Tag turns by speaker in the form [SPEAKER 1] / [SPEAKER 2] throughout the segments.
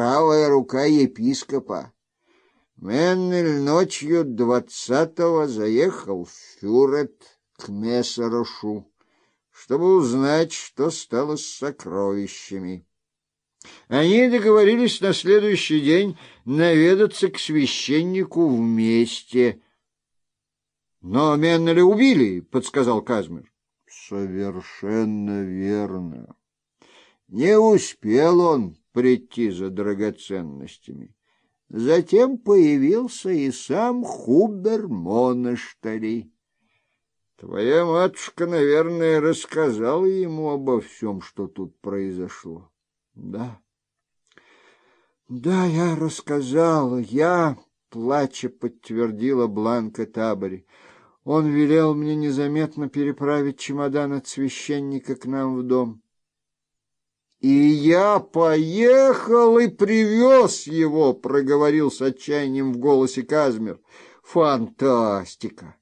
[SPEAKER 1] правая рука епископа. Меннель ночью двадцатого заехал в Фюрет к Мессерошу, чтобы узнать, что стало с сокровищами. Они договорились на следующий день наведаться к священнику вместе. — Но Меннеля убили, — подсказал Казмер. — Совершенно верно. Не успел он прийти за драгоценностями. Затем появился и сам Хубер Монештари. Твоя матушка, наверное, рассказала ему обо всем, что тут произошло. Да. Да, я рассказала, я, плача, подтвердила Бланка Табори. Он велел мне незаметно переправить чемодан от священника к нам в дом. И я поехал и привез его, проговорил с отчаянием в голосе Казмер. Фантастика!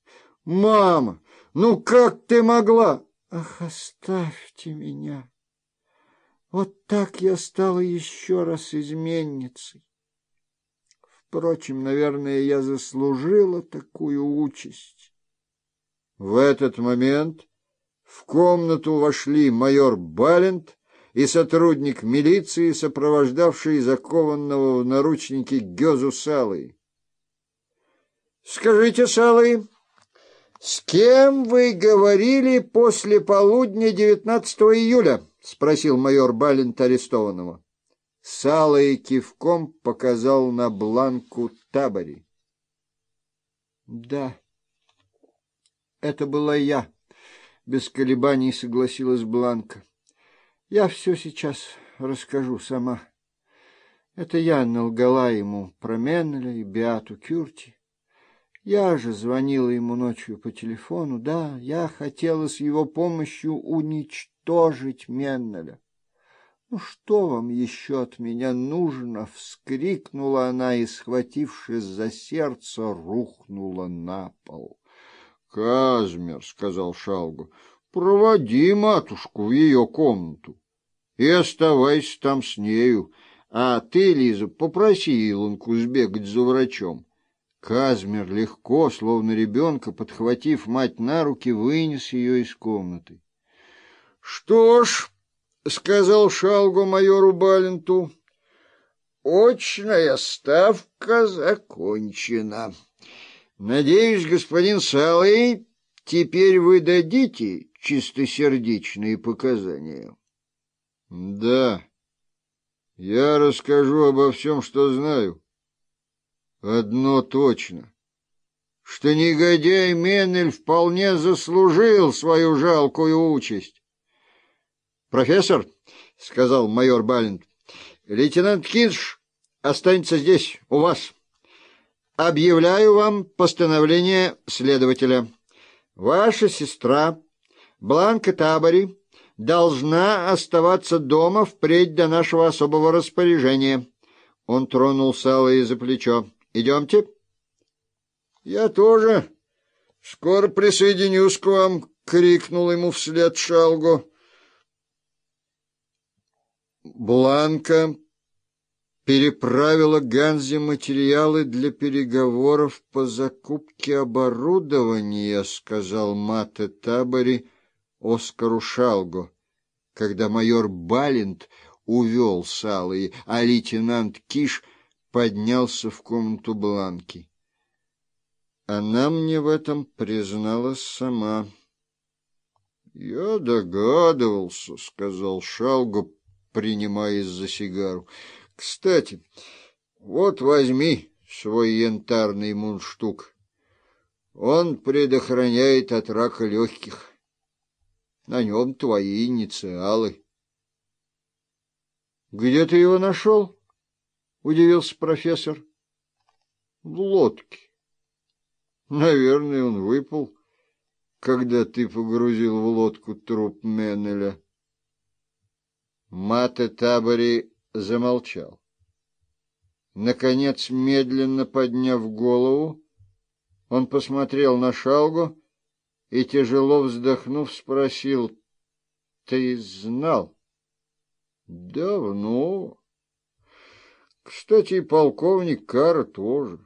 [SPEAKER 1] Мама, ну как ты могла? Ах, оставьте меня. Вот так я стала еще раз изменницей. Впрочем, наверное, я заслужила такую участь. В этот момент в комнату вошли майор Балент и сотрудник милиции, сопровождавший закованного в наручники Гезу Салы. — Скажите, Салы, с кем вы говорили после полудня 19 июля? — спросил майор Балент арестованного. Салый кивком показал на бланку табори. — Да, это была я, — без колебаний согласилась Бланка. Я все сейчас расскажу сама. Это я налгала ему про Меннеля и Беату Кюрти. Я же звонила ему ночью по телефону. Да, я хотела с его помощью уничтожить Меннеля. «Ну что вам еще от меня нужно?» — вскрикнула она и, схватившись за сердце, рухнула на пол. «Казмер», — сказал Шалгу, Проводи матушку в ее комнату и оставайся там с нею. А ты, Лиза, попроси Илонку сбегать за врачом. Казмер легко, словно ребенка, подхватив мать на руки, вынес ее из комнаты. — Что ж, — сказал Шалгу майору Баленту, — очная ставка закончена. Надеюсь, господин Салый, теперь вы дадите чистосердечные показания. — Да, я расскажу обо всем, что знаю. Одно точно, что негодяй Меннель вполне заслужил свою жалкую участь. — Профессор, — сказал майор Балент, — лейтенант Кинш останется здесь, у вас. Объявляю вам постановление следователя. Ваша сестра Бланка Табори должна оставаться дома впредь до нашего особого распоряжения. Он тронул Салой за плечо. Идемте. Я тоже скоро присоединюсь к вам, крикнул ему вслед Шалгу. Бланка переправила Ганзе материалы для переговоров по закупке оборудования, сказал Мате Табори Оскару Шалго, когда майор Балент увел Салы, а лейтенант Киш поднялся в комнату Бланки. Она мне в этом призналась сама. — Я догадывался, — сказал Шалго, принимаясь за сигару. — Кстати, вот возьми свой янтарный мундштук. Он предохраняет от рака легких. На нем твои инициалы. — Где ты его нашел? — удивился профессор. — В лодке. Наверное, он выпал, когда ты погрузил в лодку труп Меннеля. Мате Табори замолчал. Наконец, медленно подняв голову, он посмотрел на Шалгу и, тяжело вздохнув, спросил, — Ты знал? — Давно. Кстати, полковник Кара тоже.